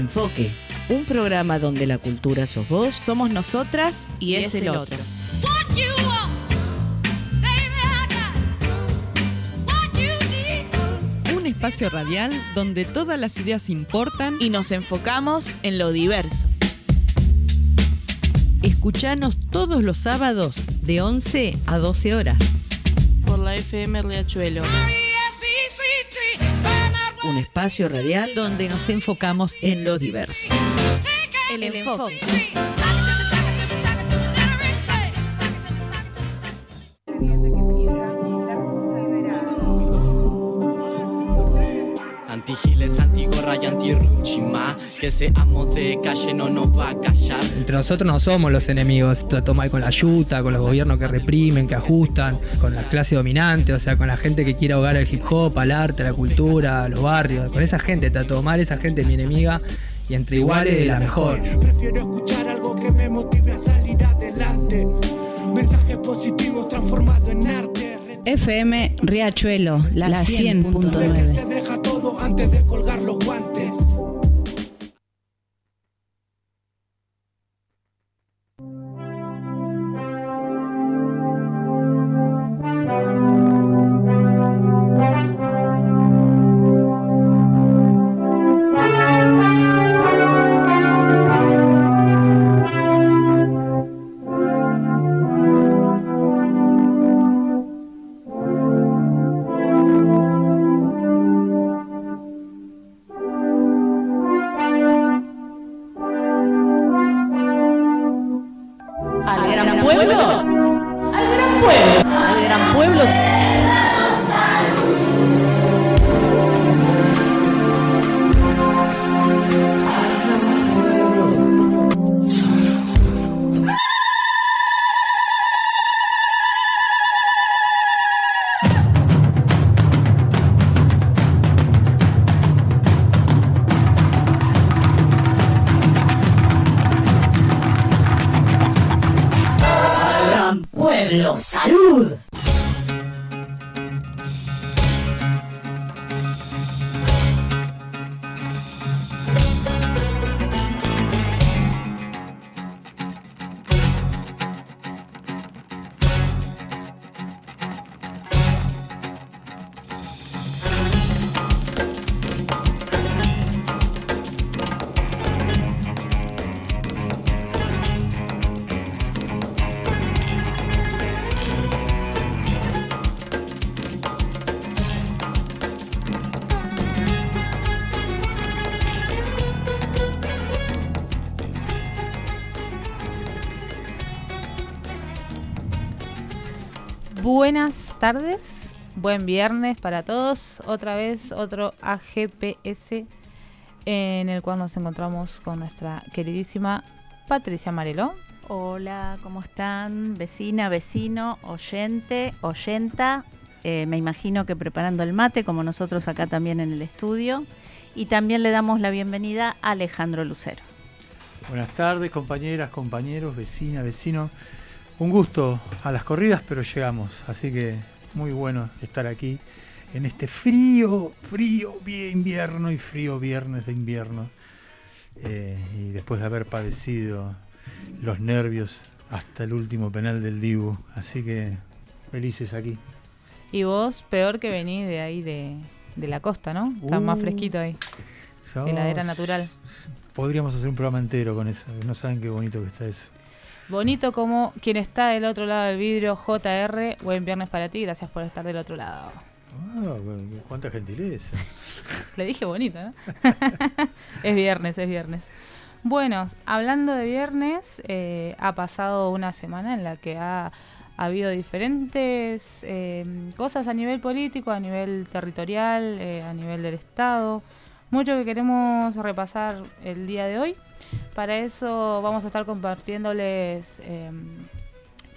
Enfoque, un programa donde la cultura sos vos, somos nosotras y, es, el otro. Un espacio radial donde todas las ideas importan y nos enfocamos en lo diverso. Escuchanos todos los sábados de 11 a 12 horas. Por la FM Riachuelo. Espacio radial donde nos enfocamos en lo diverso. El enfoque. Antigiles, antigorra rayan tirruchima. Que seamos de calle no nos va a callar. Entre nosotros no somos los enemigos. Trató mal con la yuta, con los gobiernos que reprimen, que ajustan, con la clase dominante, o sea, con la gente que quiere ahogar el hip hop, al arte, a la cultura, a los barrios. Con esa gente trató mal, esa gente es mi enemiga. Y entre iguales, la mejor. FM Riachuelo, la, la 100.9. Al gran pueblo. Tardes, buen viernes para todos. Otra vez otro AGPS en el cual nos encontramos con nuestra queridísima Patricia Marelo. Hola, ¿cómo están? Vecina, vecino, oyente, oyenta. Eh, me imagino que preparando el mate, como nosotros acá también en el estudio. Y también le damos la bienvenida a Alejandro Lucero. Buenas tardes, compañeras, compañeros, vecina, vecino. Un gusto a las corridas, pero llegamos. Así que muy bueno estar aquí en este frío, frío vi- invierno y frío viernes de invierno. Eh, y después de haber padecido los nervios hasta el último penal del Dibu. Así que felices aquí. Y vos, peor que venís de ahí de, de la costa, ¿no? Está más Uh, fresquito ahí. Heladera natural. Podríamos hacer un programa entero con eso. No saben qué bonito que está eso. Bonito como quien está del otro lado del vidrio, JR. Buen viernes para ti, gracias por estar del otro lado. Ah, cuánta gentileza. Le dije bonito, ¿no? es viernes, es viernes. Bueno, hablando de viernes, eh, ha pasado una semana en la que ha, ha habido diferentes eh, cosas a nivel político, a nivel territorial, eh, a nivel del Estado. Mucho que queremos repasar el día de hoy. Para eso vamos a estar compartiéndoles eh,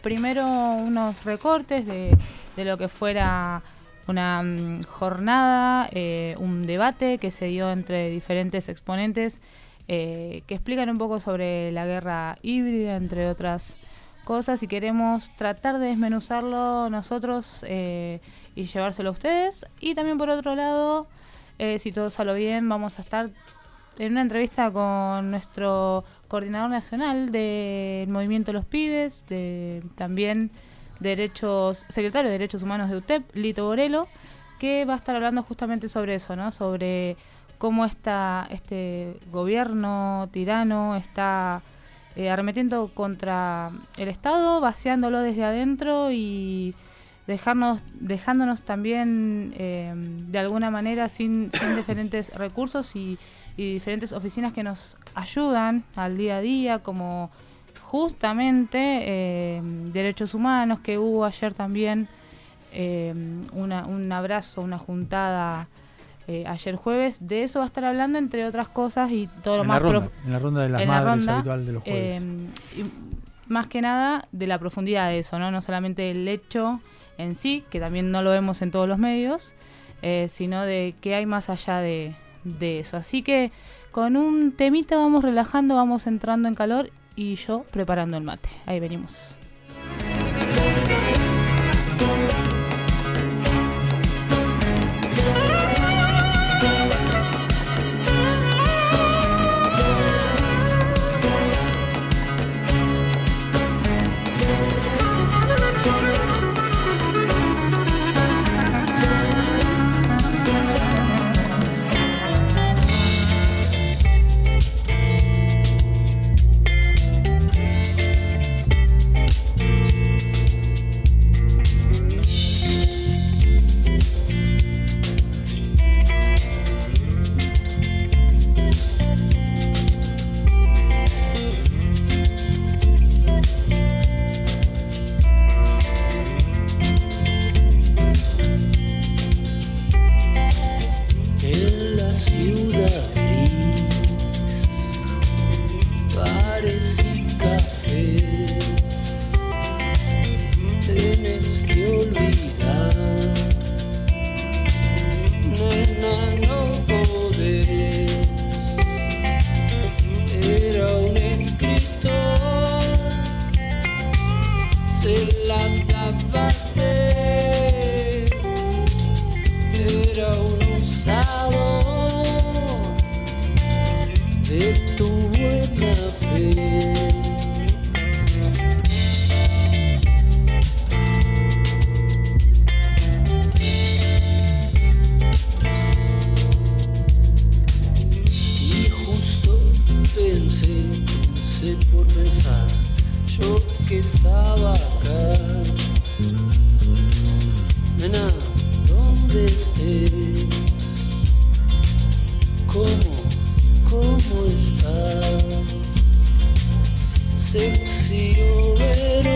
primero unos recortes de, de lo que fuera una mm, jornada, eh, un debate que se dio entre diferentes exponentes eh, que explican un poco sobre la guerra híbrida, entre otras cosas, y queremos tratar de desmenuzarlo nosotros eh, y llevárselo a ustedes. Y también por otro lado, eh, si todo sale bien, vamos a estar en una entrevista con nuestro coordinador nacional del movimiento Los Pibes, de también derechos, secretario de Derechos Humanos de UTEP, Lito Borelo, que va a estar hablando justamente sobre eso, ¿no? Sobre cómo está este gobierno tirano está eh, arremetiendo contra el Estado, vaciándolo desde adentro y dejarnos, dejándonos también eh, de alguna manera sin, sin diferentes recursos y, y diferentes oficinas que nos ayudan al día a día, como justamente eh, derechos humanos, que hubo ayer también eh, una, un abrazo, una juntada eh, ayer jueves. De eso va a estar hablando, entre otras cosas, y todo lo En más la, ronda, en la ronda de las en la madres ronda, habitual de los jueves. y más que nada de la profundidad de eso, ¿no? No solamente el hecho en sí, que también no lo vemos en todos los medios, eh, sino de qué hay más allá de, de eso. Así que con un temita vamos relajando, vamos entrando en calor y yo preparando el mate. Ahí venimos. surrender.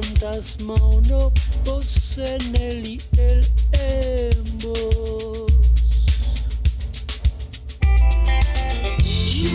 Fantasma uno vos en él y él en vos Y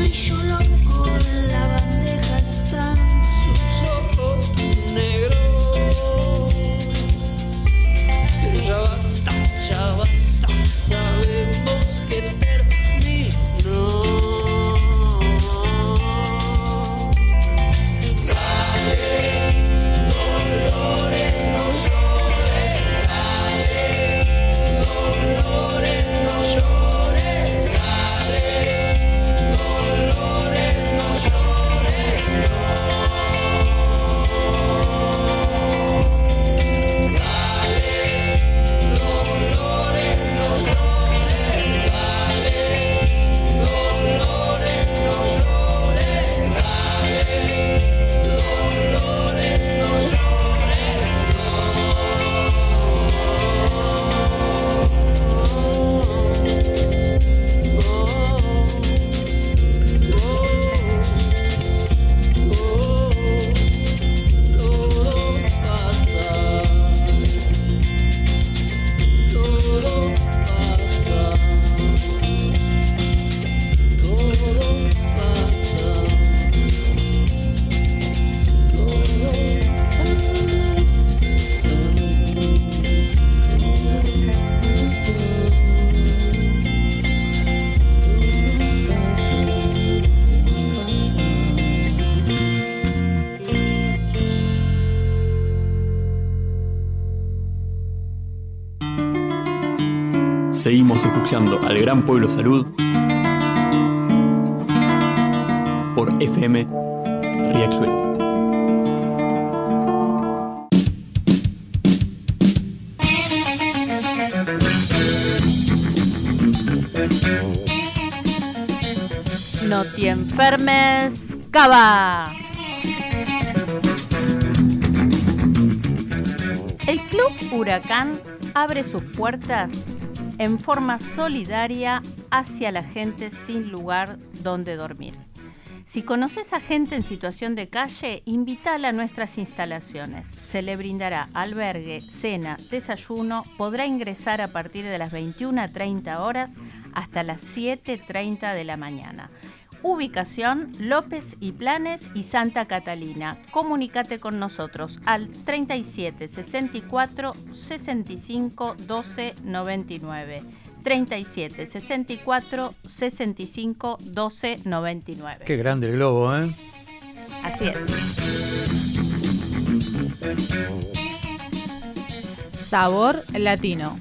Seguimos escuchando al Gran Pueblo Salud por FM Riachuelo. No te enfermes, cava. El Club Huracán abre sus puertas en forma solidaria hacia la gente sin lugar donde dormir. Si conoces a gente en situación de calle, invítala a nuestras instalaciones. Se le brindará albergue, cena, desayuno. Podrá ingresar a partir de las 21.30 horas hasta las 7.30 de la mañana. Ubicación López y Planes y Santa Catalina. Comunícate con nosotros al 37 64 65 12 99. 37 64 65 12 99. Qué grande el globo, ¿eh? Así es. Sabor latino.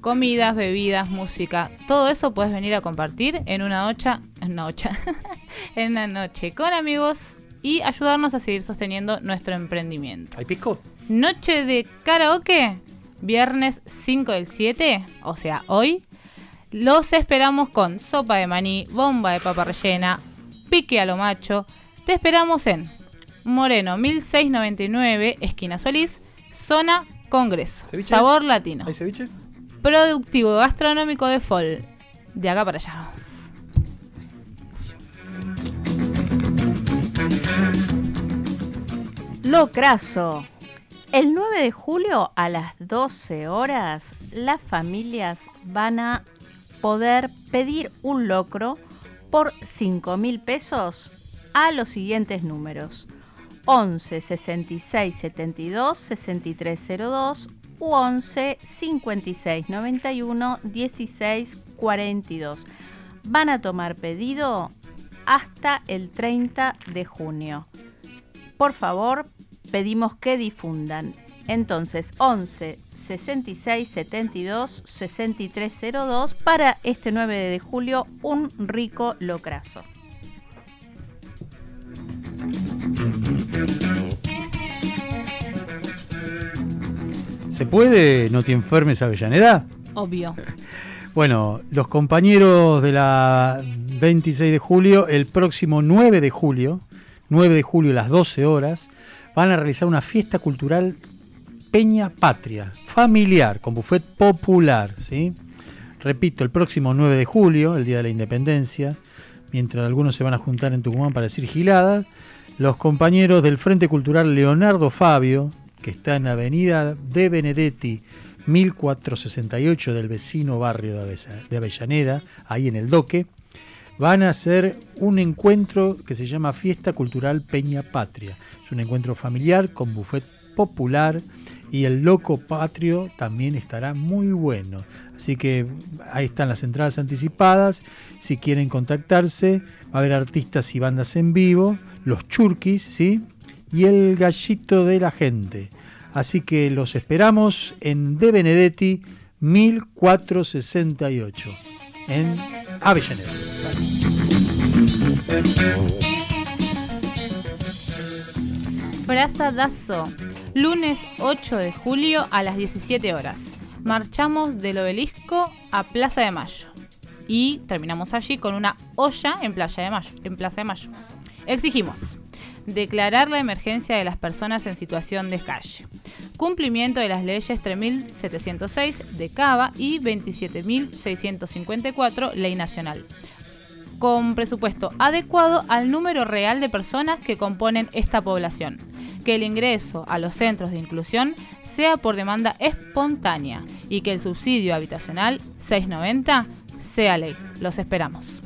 Comidas, bebidas, música, todo eso puedes venir a compartir en una noche, en una noche, en una noche con amigos y ayudarnos a seguir sosteniendo nuestro emprendimiento. ¿Hay pisco? Noche de karaoke, viernes 5 del 7, o sea, hoy. Los esperamos con sopa de maní, bomba de papa rellena, pique a lo macho. Te esperamos en Moreno 1699, esquina Solís, zona Congreso. ¿Ceviche? Sabor latino. ¿Hay ceviche? Productivo gastronómico de Fol. De acá para allá vamos. Locrazo. El 9 de julio a las 12 horas las familias van a poder pedir un locro por 5 mil pesos a los siguientes números 11 66 72 6302 u 11 56 91 16 42. Van a tomar pedido hasta el 30 de junio. Por favor, pedimos que difundan. Entonces, 11 66 72 6302 para este 9 de julio un rico locrazo. ¿Se puede no te enfermes Avellaneda? Obvio. Bueno, los compañeros de la 26 de julio, el próximo 9 de julio, 9 de julio a las 12 horas, van a realizar una fiesta cultural Peña Patria, familiar, con buffet popular, ¿sí? Repito, el próximo 9 de julio, el Día de la Independencia, mientras algunos se van a juntar en Tucumán para decir gilada, los compañeros del Frente Cultural Leonardo Fabio, que está en Avenida de Benedetti 1468 del vecino barrio de Avellaneda, ahí en el Doque, van a hacer un encuentro que se llama Fiesta Cultural Peña Patria. Es un encuentro familiar con buffet popular y el loco patrio también estará muy bueno. Así que ahí están las entradas anticipadas. Si quieren contactarse, va a haber artistas y bandas en vivo, los churquis, ¿sí? Y el gallito de la gente. Así que los esperamos en De Benedetti 1468 en Avellaneda. Praza Dazo, lunes 8 de julio a las 17 horas. Marchamos del obelisco a Plaza de Mayo y terminamos allí con una olla en, Playa de Mayo, en Plaza de Mayo. Exigimos declarar la emergencia de las personas en situación de calle, cumplimiento de las leyes 3706 de Cava y 27654 Ley Nacional, con presupuesto adecuado al número real de personas que componen esta población. Que el ingreso a los centros de inclusión sea por demanda espontánea y que el subsidio habitacional 690 sea ley. Los esperamos.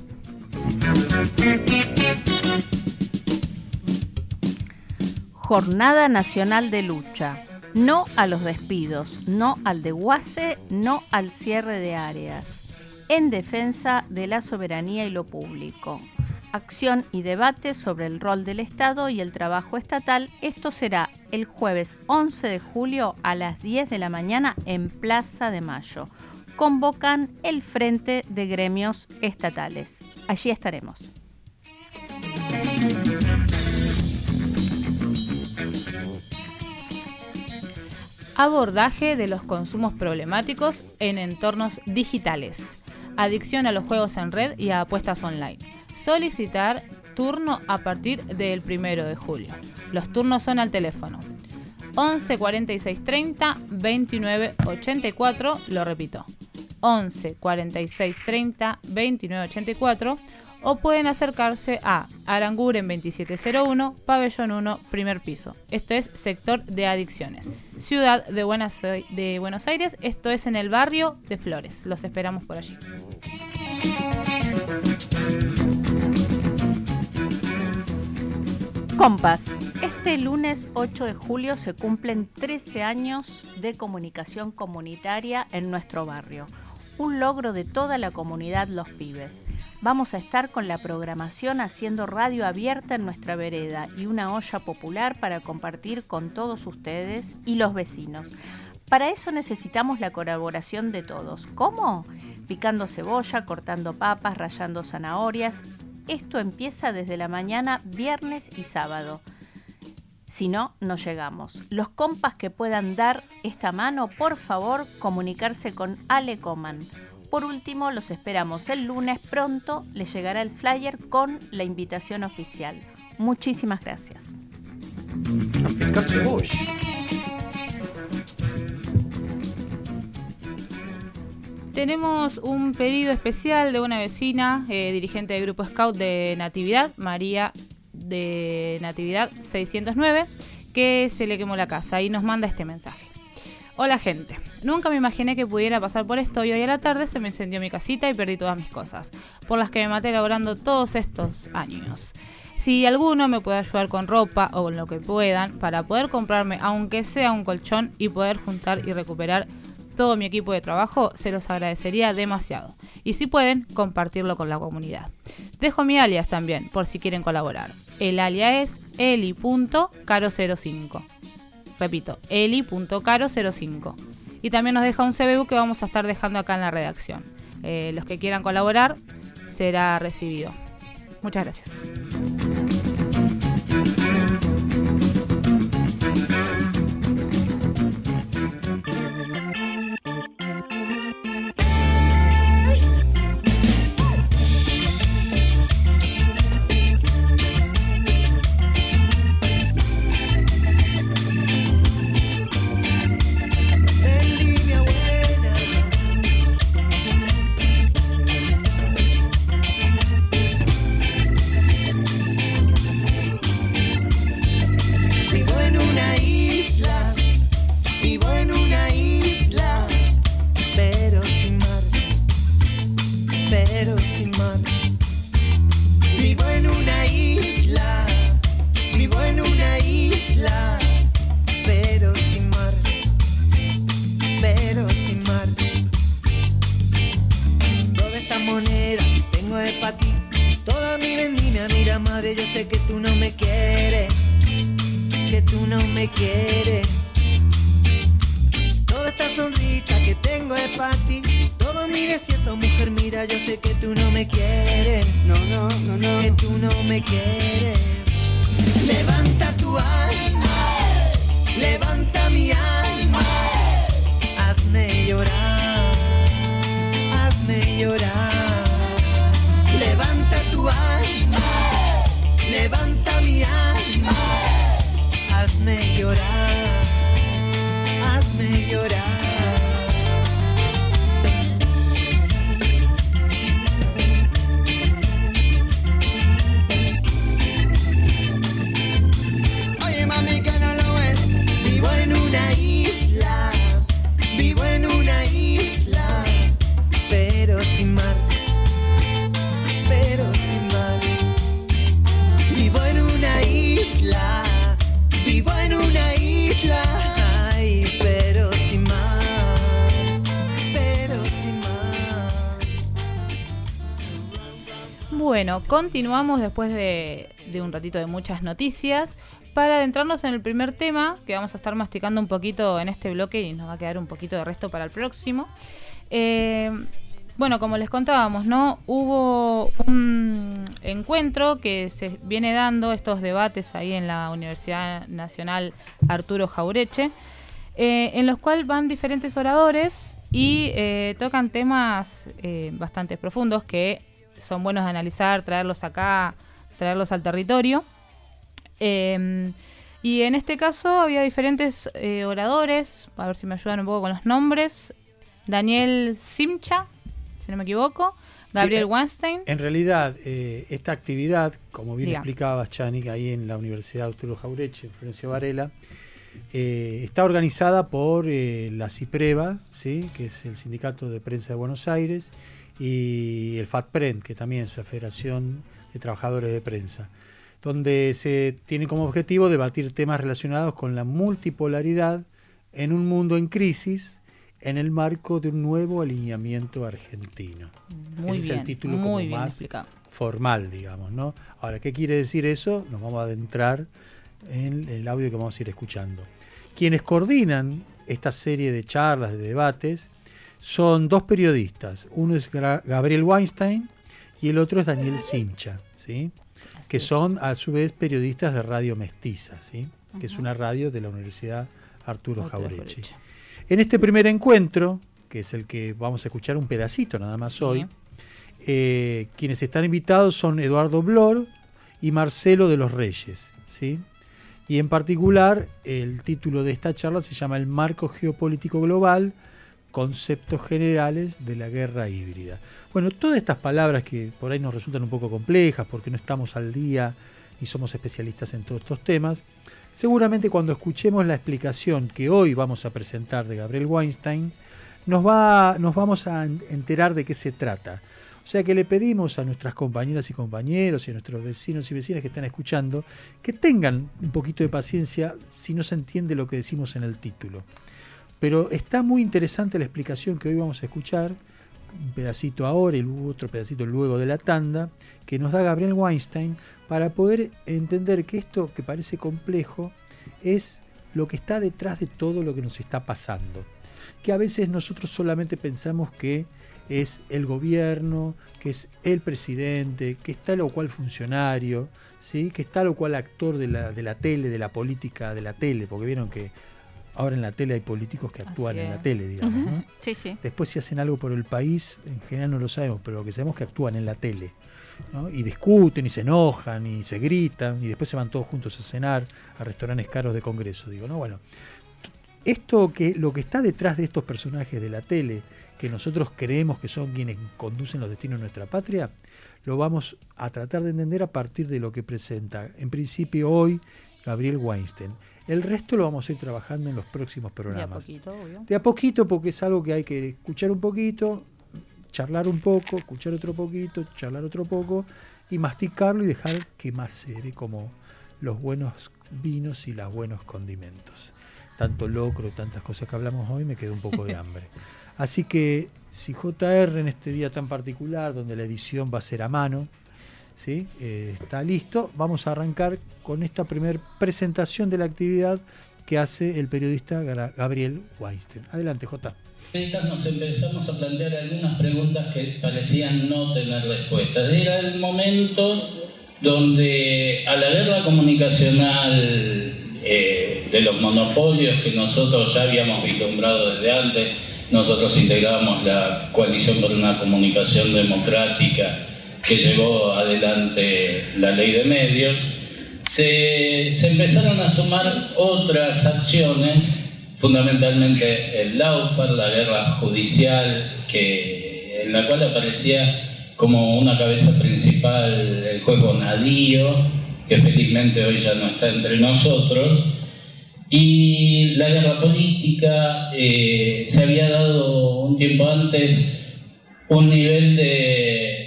Jornada Nacional de Lucha. No a los despidos, no al desguace, no al cierre de áreas. En defensa de la soberanía y lo público. Acción y debate sobre el rol del Estado y el trabajo estatal. Esto será el jueves 11 de julio a las 10 de la mañana en Plaza de Mayo. Convocan el Frente de Gremios Estatales. Allí estaremos. Abordaje de los consumos problemáticos en entornos digitales. Adicción a los juegos en red y a apuestas online. Solicitar turno a partir del 1 de julio. Los turnos son al teléfono 11 46 30 29 84, lo repito, 11 46 30 29 84 o pueden acercarse a Aranguren 2701, Pabellón 1, primer piso. Esto es sector de adicciones. Ciudad de Buenos, Aires, esto es en el barrio de Flores. Los esperamos por allí. Compas, este lunes 8 de julio se cumplen 13 años de comunicación comunitaria en nuestro barrio. Un logro de toda la comunidad Los Pibes. Vamos a estar con la programación haciendo radio abierta en nuestra vereda y una olla popular para compartir con todos ustedes y los vecinos. Para eso necesitamos la colaboración de todos. ¿Cómo? Picando cebolla, cortando papas, rallando zanahorias. Esto empieza desde la mañana, viernes y sábado. Si no, no llegamos. Los compas que puedan dar esta mano, por favor, comunicarse con Ale Coman. Por último, los esperamos el lunes pronto. Les llegará el flyer con la invitación oficial. Muchísimas gracias. Tenemos un pedido especial de una vecina, eh, dirigente del grupo Scout de Natividad, María de Natividad 609, que se le quemó la casa y nos manda este mensaje. Hola gente, nunca me imaginé que pudiera pasar por esto y hoy a la tarde se me incendió mi casita y perdí todas mis cosas, por las que me maté laborando todos estos años. Si alguno me puede ayudar con ropa o con lo que puedan para poder comprarme aunque sea un colchón y poder juntar y recuperar todo mi equipo de trabajo, se los agradecería demasiado. Y si pueden, compartirlo con la comunidad. Dejo mi alias también, por si quieren colaborar. El alias es eli.caro05. Repito, eli.caro05. Y también nos deja un CBU que vamos a estar dejando acá en la redacción. Eh, los que quieran colaborar, será recibido. Muchas gracias. Continuamos después de, un ratito de muchas noticias para adentrarnos en el primer tema que vamos a estar masticando un poquito en este bloque y nos va a quedar un poquito de resto para el próximo. Eh, bueno, como les contábamos, ¿no? Hubo un encuentro que se viene dando, estos debates ahí en la Universidad Nacional Arturo Jaureche, eh, en los cuales van diferentes oradores y eh, tocan temas bastante profundos que son buenos de analizar, traerlos acá, traerlos al territorio. Eh, y en este caso había diferentes eh, oradores, a ver si me ayudan un poco con los nombres. Daniel Simcha, si no me equivoco, Gabriel Sí, eh, Weinstein. En realidad, eh, esta actividad, como bien Diga. explicaba Chanik ahí en la Universidad Arturo Jaureche, Florencio Varela, eh, está organizada por eh, la CIPREVA, ¿sí? que es el Sindicato de Prensa de Buenos Aires, y el FATPREN, que también es la Federación de Trabajadores de Prensa, donde se tiene como objetivo debatir temas relacionados con la multipolaridad en un mundo en crisis en el marco de un nuevo alineamiento argentino. Muy Ese es bien, el título muy como bien más explicado. formal, digamos, ¿no? Ahora, ¿qué quiere decir eso? Nos vamos a adentrar en el audio que vamos a ir escuchando. Quienes coordinan esta serie de charlas, de debates, son dos periodistas. Uno es Gabriel Weinstein y el otro es Daniel Simcha, ¿sí? que son a su vez periodistas de Radio Mestiza, ¿sí? que es una radio de la Universidad Arturo Arturo Jaureche. En este primer encuentro, que es el que vamos a escuchar un pedacito nada más hoy, eh, quienes están invitados son Eduardo Blor y Marcelo de los Reyes. ¿sí? Y en particular, el título de esta charla se llama El marco geopolítico global, conceptos generales de la guerra híbrida. Bueno, todas estas palabras que por ahí nos resultan un poco complejas porque no estamos al día y somos especialistas en todos estos temas, seguramente cuando escuchemos la explicación que hoy vamos a presentar de Gabriel Weinstein, nos, va, nos vamos a en- enterar de qué se trata. O sea que le pedimos a nuestras compañeras y compañeros y a nuestros vecinos y vecinas que están escuchando que tengan un poquito de paciencia si no se entiende lo que decimos en el título. Pero está muy interesante la explicación que hoy vamos a escuchar, un pedacito ahora y otro pedacito luego de la tanda, que nos da Gabriel Weinstein para poder entender que esto que parece complejo es lo que está detrás de todo lo que nos está pasando. Que a veces nosotros solamente pensamos que es el gobierno, que es el presidente, que está lo cual funcionario, ¿sí? que está lo cual actor de la, de la tele, de la política de la tele, porque vieron que ahora en la tele hay políticos que actúan en la tele, digamos. ¿no? Sí, sí. Después si hacen algo por el país, en general no lo sabemos, pero lo que sabemos es que actúan en la tele. ¿no? Y discuten y se enojan y se gritan y después se van todos juntos a cenar a restaurantes caros de Congreso. Digo, ¿no? Bueno, esto que lo que está detrás de estos personajes de la tele, que nosotros creemos que son quienes conducen los destinos de nuestra patria, lo vamos a tratar de entender a partir de lo que presenta, en principio hoy, Gabriel Weinstein. El resto lo vamos a ir trabajando en los próximos De a programas. poquito, obvio. De a poquito, porque es algo que hay que escuchar un poquito, charlar un poco, escuchar otro poquito, charlar otro poco y masticarlo y dejar que macere como los buenos vinos y los buenos condimentos. Tanto locro, tantas cosas que hablamos hoy, me quedó un poco de hambre. Así que si JR en este día tan particular, donde la edición va a ser a mano, ¿sí? Eh, está listo. Vamos a arrancar con esta primera presentación de la actividad que hace el periodista Gabriel Weinstein. Adelante, J. Nos empezamos a plantear algunas preguntas que parecían no tener respuestas. Era el momento donde a la guerra comunicacional eh, de los monopolios que nosotros ya habíamos vislumbrado desde antes, nosotros integrábamos la coalición por una comunicación democrática que llevó adelante la ley de medios, se, se empezaron a sumar otras acciones fundamentalmente el Laufer, la guerra judicial, que, en la cual aparecía como una cabeza principal el juez Bonadío, que felizmente hoy ya no está entre nosotros, y la guerra política eh, se había dado un tiempo antes un nivel de,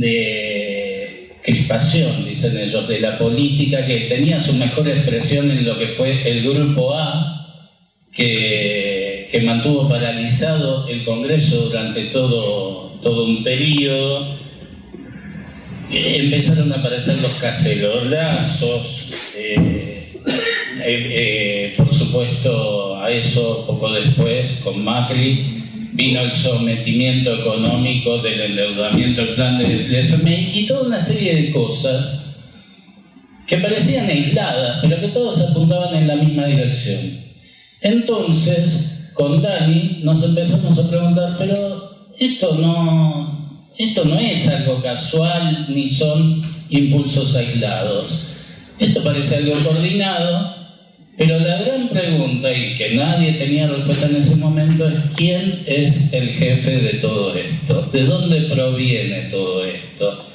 de crispación, dicen ellos, de la política que tenía su mejor expresión en lo que fue el Grupo A, que, que mantuvo paralizado el Congreso durante todo, todo un periodo. Empezaron a aparecer los cacerolazos, eh, eh, eh, por supuesto a eso poco después con Macri vino el sometimiento económico del endeudamiento del plan del FMI y toda una serie de cosas que parecían aisladas, pero que todos apuntaban en la misma dirección. Entonces, con Dani nos empezamos a preguntar, pero esto no, esto no es algo casual ni son impulsos aislados. Esto parece algo coordinado, pero la gran pregunta, y que nadie tenía respuesta en ese momento, es quién es el jefe de todo esto, de dónde proviene todo esto.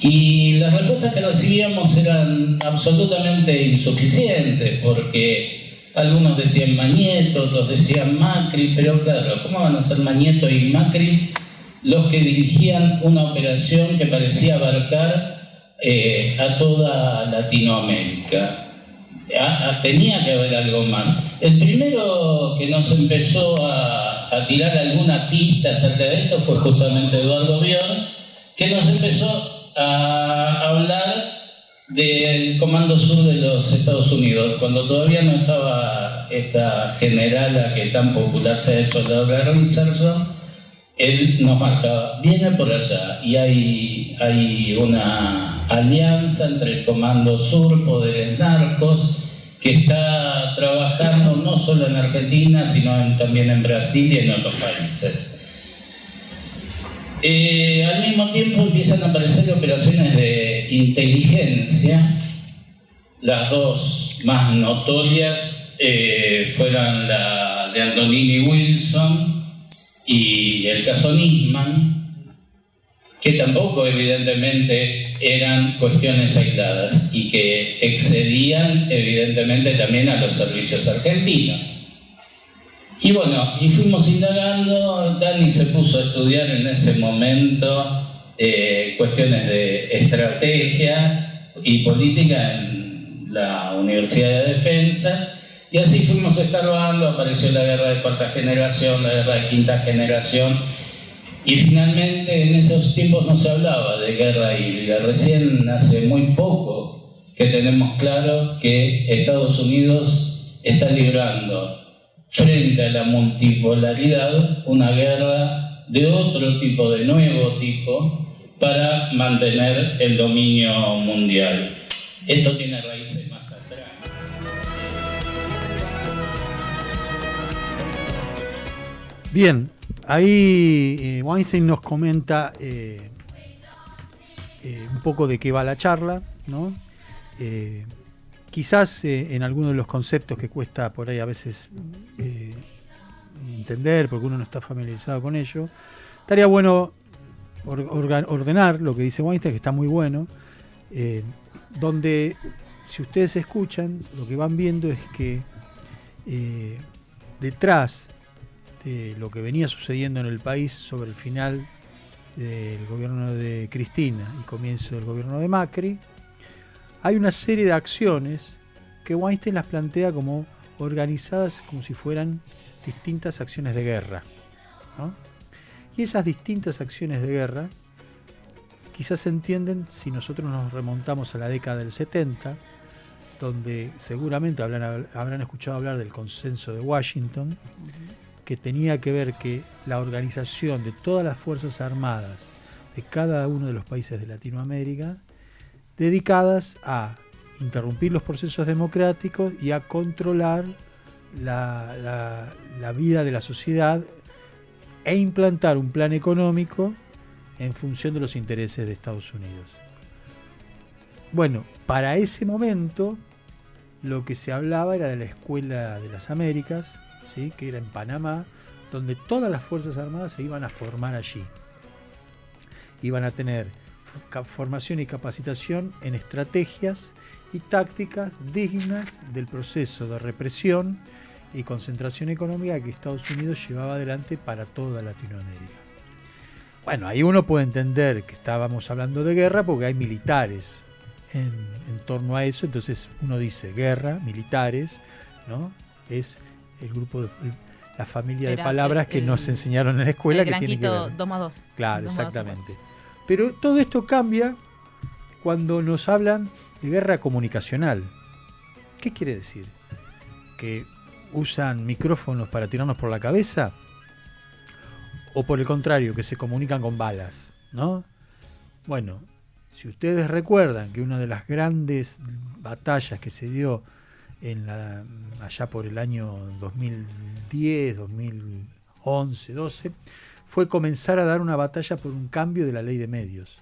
Y las respuestas que recibíamos eran absolutamente insuficientes, porque algunos decían Mañeto, otros decían Macri, pero claro, ¿cómo van a ser Mañeto y Macri los que dirigían una operación que parecía abarcar eh, a toda Latinoamérica? Ah, tenía que haber algo más. El primero que nos empezó a, tirar alguna pista acerca de esto fue justamente Eduardo Bion, que nos empezó a hablar del Comando Sur de los Estados Unidos, cuando todavía no estaba esta generala que tan popular se ha hecho, Laura Richardson, él nos marcaba, viene por allá, y hay, hay una alianza entre el Comando Sur, Poderes Narcos, que está trabajando no solo en Argentina, sino también en Brasil y en otros países. Eh, al mismo tiempo empiezan a aparecer operaciones de inteligencia. Las dos más notorias eh, fueron la de Antonini Wilson y el caso Nisman, que tampoco evidentemente eran cuestiones aisladas y que excedían evidentemente también a los servicios argentinos. Y bueno, y fuimos indagando, Dani se puso a estudiar en ese momento eh, cuestiones de estrategia y política en la Universidad de Defensa, y así fuimos escarbando, apareció la guerra de cuarta generación, la guerra de quinta generación, y finalmente en esos tiempos no se hablaba de guerra híbrida, recién hace muy poco que tenemos claro que Estados Unidos está librando frente a la multipolaridad una guerra de otro tipo, de nuevo tipo, para mantener el dominio mundial. Esto tiene raíces más atrás. Bien, ahí eh, Weinstein nos comenta eh, eh, un poco de qué va la charla, ¿no? Quizás en algunos de los conceptos que cuesta por ahí a veces entender, porque uno no está familiarizado con ello, estaría bueno ordenar lo que dice Weinstein, que está muy bueno, donde si ustedes escuchan, lo que van viendo es que detrás de lo que venía sucediendo en el país sobre el final del gobierno de Cristina y comienzo del gobierno de Macri, hay una serie de acciones que Weinstein las plantea como organizadas como si fueran distintas acciones de guerra. Y esas distintas acciones de guerra quizás se entienden si nosotros nos remontamos a la década del 70, donde seguramente habrán escuchado hablar del consenso de Washington, que tenía que ver que la organización de todas las Fuerzas Armadas de cada uno de los países de Latinoamérica, dedicadas a interrumpir los procesos democráticos y a controlar la, la- la vida de la sociedad e implantar un plan económico en función de los intereses de Estados Unidos. Bueno, para ese momento lo que se hablaba era de la Escuela de las Américas, que era en Panamá, donde todas las Fuerzas Armadas se iban a formar allí. Iban a tener formación y capacitación en estrategias y tácticas dignas del proceso de represión y concentración económica que Estados Unidos llevaba adelante para toda Latinoamérica. Bueno, ahí uno puede entender que estábamos hablando de guerra porque hay militares en, en torno a eso, entonces uno dice guerra, militares, ¿no? Es el grupo de la familia de palabras el- que el- nos enseñaron en la escuela el que tiene que ver. 2 más 2. Claro, exactamente. Pero todo esto cambia cuando nos hablan de guerra comunicacional. ¿Qué quiere decir? ¿Que usan micrófonos para tirarnos por la cabeza? ¿O por el contrario, que se comunican con balas? ¿No? Bueno, si ustedes recuerdan que una de las grandes batallas que se dio la, allá por el año 2010, 2011, 12, fue comenzar a dar una batalla por un cambio de la ley de medios,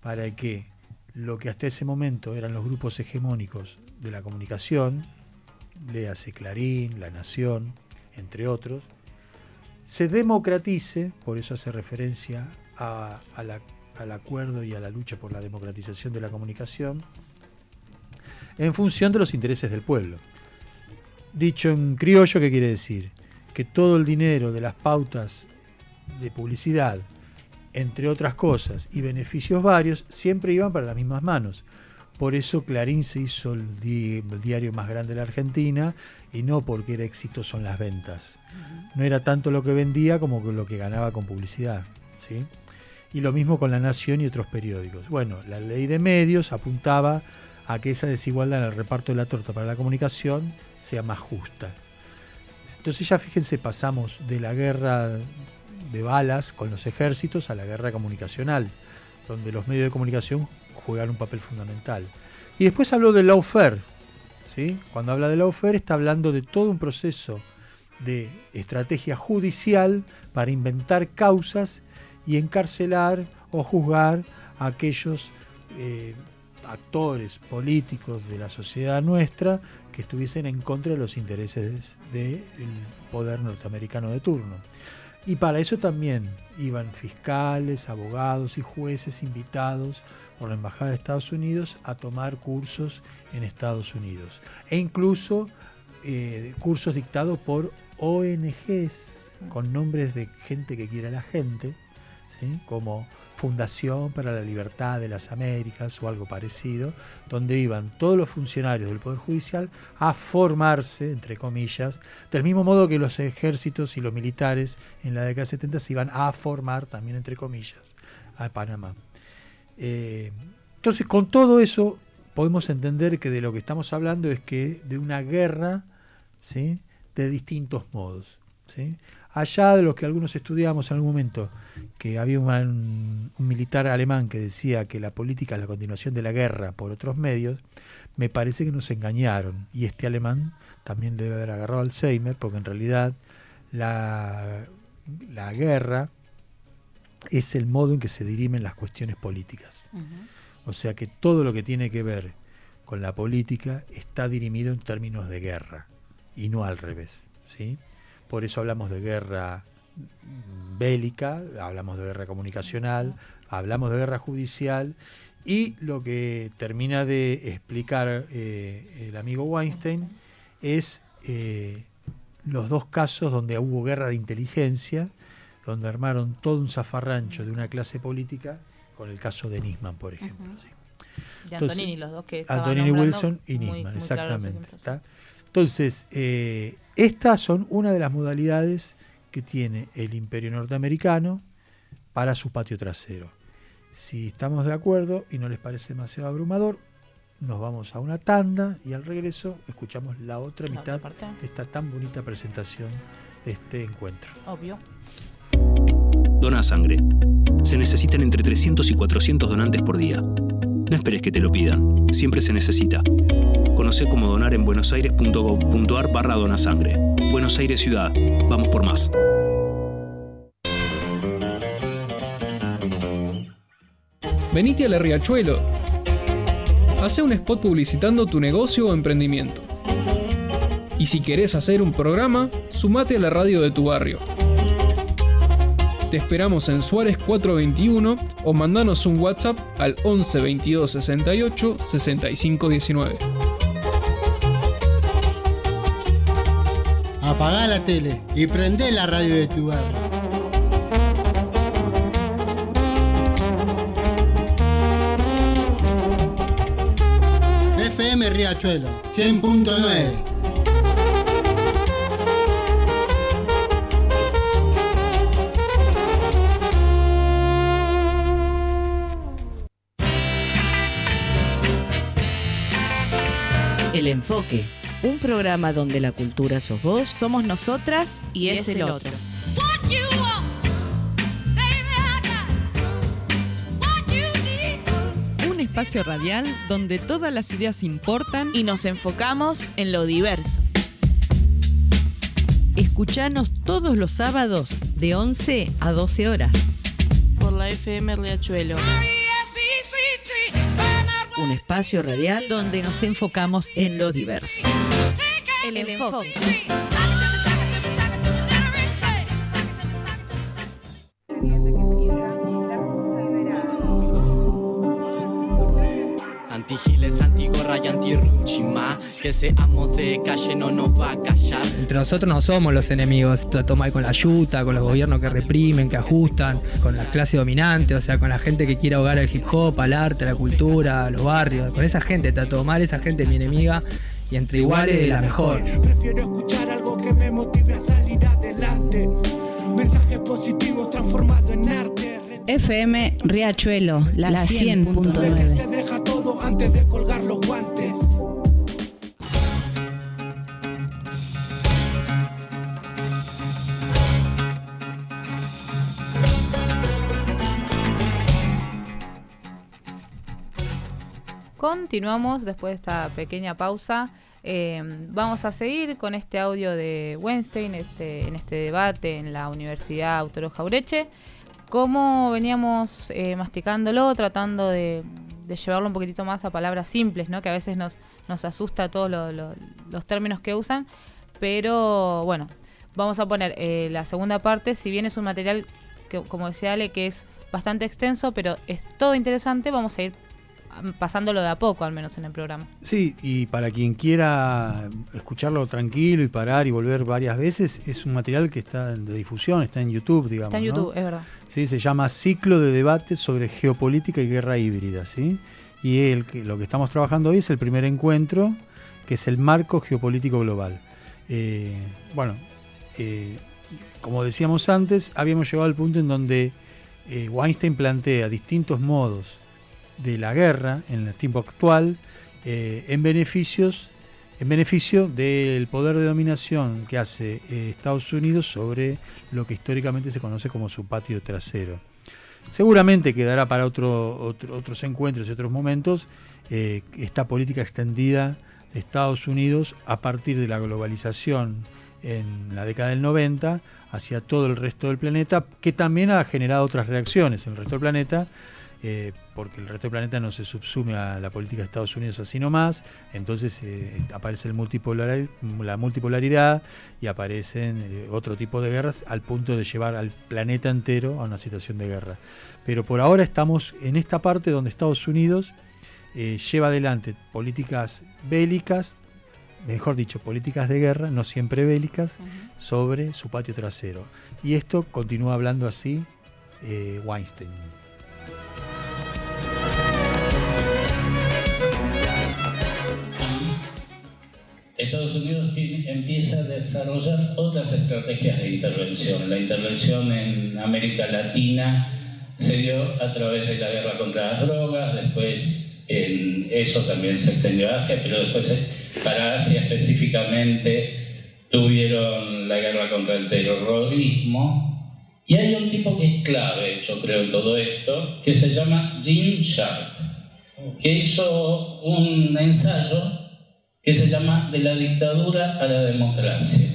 para que lo que hasta ese momento eran los grupos hegemónicos de la comunicación, léase Clarín, La Nación, entre otros, se democratice, por eso hace referencia al acuerdo y a la lucha por la democratización de la comunicación, en función de los intereses del pueblo. Dicho en criollo, ¿qué quiere decir? Que todo el dinero de las pautas de publicidad, entre otras cosas, y beneficios varios, siempre iban para las mismas manos. Por eso Clarín se hizo el, di- el diario más grande de la Argentina y no porque era exitoso en las ventas. No era tanto lo que vendía como lo que ganaba con publicidad. ¿sí? Y lo mismo con La Nación y otros periódicos. Bueno, la ley de medios apuntaba a que esa desigualdad en el reparto de la torta para la comunicación sea más justa. Entonces ya fíjense, pasamos de la guerra de balas con los ejércitos a la guerra comunicacional, donde los medios de comunicación juegan un papel fundamental. Y después habló del lawfare. ¿sí? Cuando habla de lawfare está hablando de todo un proceso de estrategia judicial para inventar causas y encarcelar o juzgar a aquellos eh, actores políticos de la sociedad nuestra que estuviesen en contra de los intereses del poder norteamericano de turno. Y para eso también iban fiscales, abogados y jueces invitados por la Embajada de Estados Unidos a tomar cursos en Estados Unidos. E incluso eh, cursos dictados por ONGs con nombres de gente que quiere a la gente, ¿sí? como Fundación para la Libertad de las Américas o algo parecido, donde iban todos los funcionarios del Poder Judicial a formarse, entre comillas, del mismo modo que los ejércitos y los militares en la década de 70 se iban a formar, también entre comillas, a Panamá. Eh, entonces, con todo eso, podemos entender que de lo que estamos hablando es que de una guerra ¿sí? de distintos modos. ¿sí? Allá de los que algunos estudiamos en algún momento, que había un, un militar alemán que decía que la política es la continuación de la guerra por otros medios, me parece que nos engañaron. Y este alemán también debe haber agarrado Alzheimer, porque en realidad la, la guerra es el modo en que se dirimen las cuestiones políticas. O sea que todo lo que tiene que ver con la política está dirimido en términos de guerra y no al revés. ¿sí? Por eso hablamos de guerra bélica, hablamos de guerra comunicacional, hablamos de guerra judicial y lo que termina de explicar eh, el amigo Weinstein es eh, los dos casos donde hubo guerra de inteligencia, donde armaron todo un zafarrancho de una clase política, con el caso de Nisman, por ejemplo. ¿sí? De Antonini, los dos que Antonini Wilson y muy- Nisman, muy exactamente. Entonces, eh, estas son una de las modalidades que tiene el imperio norteamericano para su patio trasero. Si estamos de acuerdo y no les parece demasiado abrumador, nos vamos a una tanda y al regreso escuchamos la otra La mitad otra de esta tan bonita presentación de este encuentro. Obvio. Dona sangre. Se necesitan entre 300 y 400 donantes por día. No esperes que te lo pidan, siempre se necesita. Conoce cómo donar en buenosaires.gov.ar barra donasangre. Buenos Aires Ciudad. Vamos por más. Venite a la Riachuelo. Hace un spot publicitando tu negocio o emprendimiento. Y si querés hacer un programa, sumate a la radio de tu barrio. Te esperamos en Suárez 421 o mandanos un WhatsApp al 11 22 68 65 19. Apagá la tele y prendé la radio de tu barrio. FM Riachuelo 100.9 El Enfoque, un programa donde la cultura sos vos, somos nosotras y, es, el otro. Un espacio radial donde todas las ideas importan Y nos enfocamos en lo diverso. Escuchanos todos los sábados de 11 a 12 horas. Por la FM Riachuelo. Un espacio radial donde nos enfocamos en lo diverso. El enfoque. Que seamos de calle no nos va a callar. Entre nosotros no somos los enemigos. Trató mal con la yuta, con los gobiernos que reprimen, que ajustan, con la clase dominante, o sea, con la gente que quiere ahogar el hip hop, al arte, a la cultura, a los barrios. Con esa gente trató mal, esa gente es mi enemiga. Y entre iguales, la mejor. Prefiero escuchar algo que me motive a salir adelante. Mensajes positivos transformados en arte. FM Riachuelo, la, La que 100.9. se deja todo antes de colgar Continuamos después de esta pequeña pausa. Eh, vamos a seguir con este audio de Weinstein este, en este debate en la Universidad Autoro Jaureche. Cómo veníamos eh, masticándolo, tratando de, llevarlo un poquitito más a palabras simples, ¿no? que a veces nos, nos asusta todos lo- lo- los términos que usan. Pero bueno, vamos a poner eh, la segunda parte. Si bien es un material, que, como decía Ale, que es bastante extenso, pero es todo interesante, vamos a ir pasándolo de a poco, al menos en el programa. Sí, y para quien quiera escucharlo tranquilo y parar y volver varias veces, es un material que está de difusión, está en YouTube, digamos. Está en ¿no? YouTube, es verdad. Sí, se llama Ciclo de Debate sobre Geopolítica y Guerra Híbrida, ¿sí? Y el, lo que estamos trabajando hoy es el primer encuentro, que es el marco geopolítico global. Eh, bueno, eh, como decíamos antes, habíamos llegado al punto en donde eh, Weinstein plantea distintos modos de la guerra en el tiempo actual eh, en beneficios en beneficio del poder de dominación que hace eh, Estados Unidos sobre lo que históricamente se conoce como su patio trasero. Seguramente quedará para otro, otro- otros encuentros y otros momentos eh, esta política extendida de Estados Unidos a partir de la globalización en la década del 90 hacia todo el resto del planeta, que también ha generado otras reacciones en el resto del planeta, eh, porque el resto del planeta no se subsume a la política de Estados Unidos así nomás, entonces eh, aparece el multipolar, la multipolaridad y aparecen eh, otro tipo de guerras al punto de llevar al planeta entero a una situación de guerra. Pero por ahora estamos en esta parte donde Estados Unidos lleva adelante políticas bélicas, mejor dicho, políticas de guerra, no siempre bélicas, sobre su patio trasero. Y esto continúa hablando así Weinstein. Estados Unidos pi- empieza a desarrollar otras estrategias de intervención. La intervención en América Latina se dio a través de la guerra contra las drogas, después en eso también se extendió a Asia, pero después para Asia específicamente tuvieron la guerra contra el terrorismo. Y hay un tipo que es clave, yo creo, en todo esto, que se llama Jim Sharp, que hizo un ensayo que se llama De la dictadura a la democracia.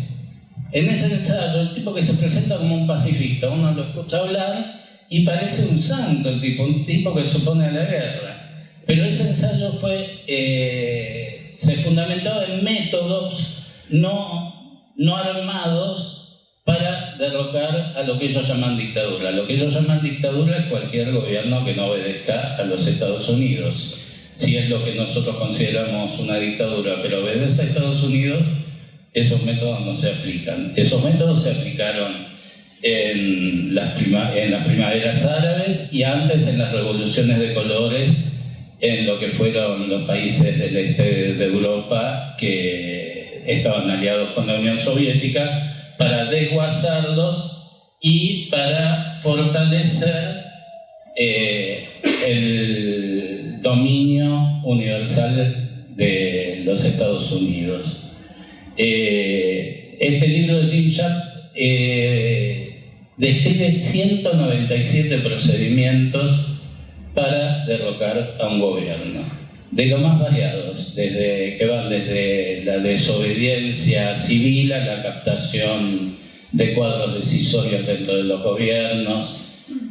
En ese ensayo, el tipo que se presenta como un pacifista, uno lo escucha hablar y parece un santo el tipo, un tipo que se opone a la guerra. Pero ese ensayo fue, eh, se fundamentaba en métodos no, no armados para derrocar a lo que ellos llaman dictadura. Lo que ellos llaman dictadura es cualquier gobierno que no obedezca a los Estados Unidos. Si es lo que nosotros consideramos una dictadura, pero obedece a Estados Unidos, esos métodos no se aplican. Esos métodos se aplicaron en las, prima- en las primaveras árabes y antes en las revoluciones de colores en lo que fueron los países del este de Europa que estaban aliados con la Unión Soviética para desguazarlos y para fortalecer eh, el dominio universal de los Estados Unidos. Eh, este libro de Jim Sharp eh, describe 197 procedimientos para derrocar a un gobierno, de los más variados, desde, que van desde la desobediencia civil a la captación de cuadros decisorios dentro de los gobiernos,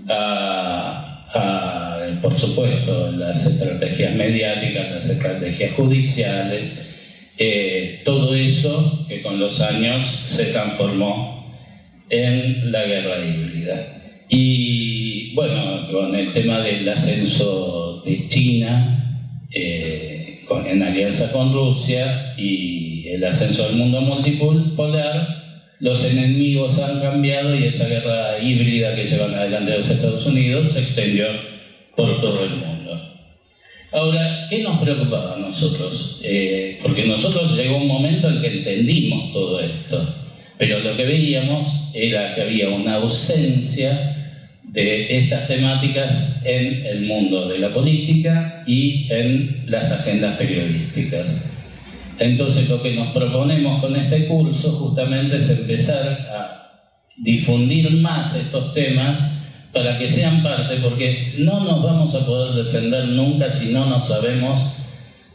a, a, por supuesto, las estrategias mediáticas, las estrategias judiciales, eh, todo eso que con los años se transformó en la guerra híbrida. Y bueno, con el tema del ascenso de China eh, en alianza con Rusia y el ascenso del mundo multipolar, los enemigos han cambiado y esa guerra híbrida que llevan adelante los Estados Unidos se extendió por todo el mundo. Ahora, ¿qué nos preocupaba a nosotros? Eh, porque nosotros llegó un momento en que entendimos todo esto, pero lo que veíamos era que había una ausencia de estas temáticas en el mundo de la política y en las agendas periodísticas. Entonces lo que nos proponemos con este curso justamente es empezar a difundir más estos temas para que sean parte, porque no nos vamos a poder defender nunca si no nos sabemos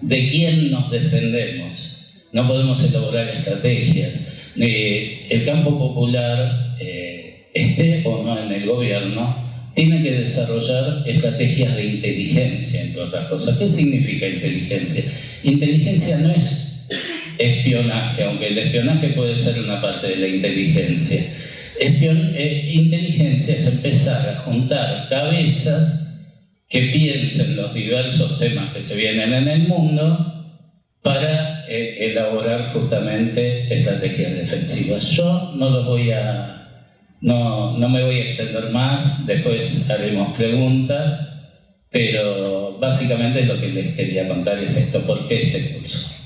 de quién nos defendemos. No podemos elaborar estrategias. Eh, el campo popular, eh, esté o no en el gobierno, tiene que desarrollar estrategias de inteligencia, entre otras cosas. ¿Qué significa inteligencia? Inteligencia no es espionaje, aunque el espionaje puede ser una parte de la inteligencia. Eh, inteligencia es empezar a juntar cabezas que piensen los diversos temas que se vienen en el mundo para eh, elaborar justamente estrategias defensivas. Yo no los voy a no, no me voy a extender más, después haremos preguntas, pero básicamente lo que les quería contar es esto, ¿por qué este curso?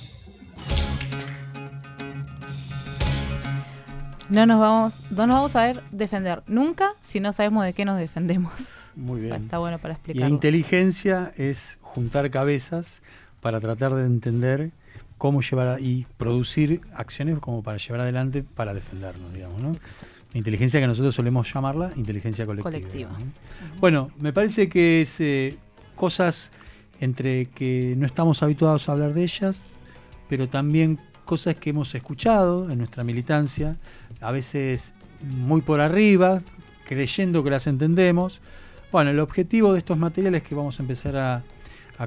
No nos vamos, no nos vamos a ver defender nunca si no sabemos de qué nos defendemos. Muy bien. Está bueno para Y explicarlo. inteligencia es juntar cabezas para tratar de entender cómo llevar a- y producir acciones como para llevar adelante para defendernos, digamos, ¿no? Inteligencia que nosotros solemos llamarla inteligencia colectiva. Colectiva. ¿no? Bueno, me parece que es eh, cosas entre que no estamos habituados a hablar de ellas, pero también cosas que hemos escuchado en nuestra militancia, a veces muy por arriba, creyendo que las entendemos. Bueno, el objetivo de estos materiales que vamos a empezar a,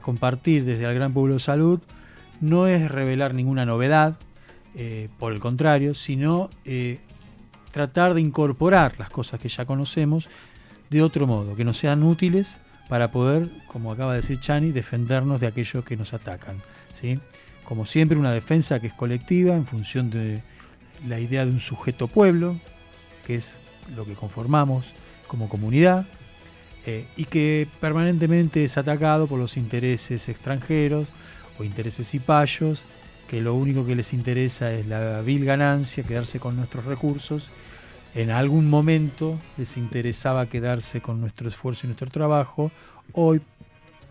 compartir desde el Gran Pueblo Salud no es revelar ninguna novedad, eh, por el contrario, sino eh, tratar de incorporar las cosas que ya conocemos de otro modo, que nos sean útiles para poder, como acaba de decir Chani, defendernos de aquellos que nos atacan. ¿sí? Como siempre, una defensa que es colectiva en función de la idea de un sujeto pueblo, que es lo que conformamos como comunidad, eh, y que permanentemente es atacado por los intereses extranjeros o intereses cipayos, que lo único que les interesa es la vil ganancia, quedarse con nuestros recursos. En algún momento les interesaba quedarse con nuestro esfuerzo y nuestro trabajo, hoy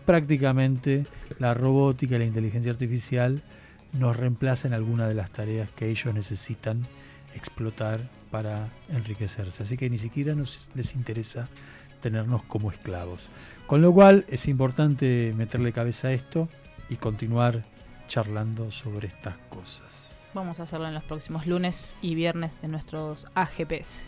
prácticamente la robótica y la inteligencia artificial nos reemplazan algunas de las tareas que ellos necesitan explotar para enriquecerse. Así que ni siquiera nos, les interesa tenernos como esclavos. Con lo cual es importante meterle cabeza a esto y continuar charlando sobre estas cosas. Vamos a hacerlo en los próximos lunes y viernes de nuestros AGPs.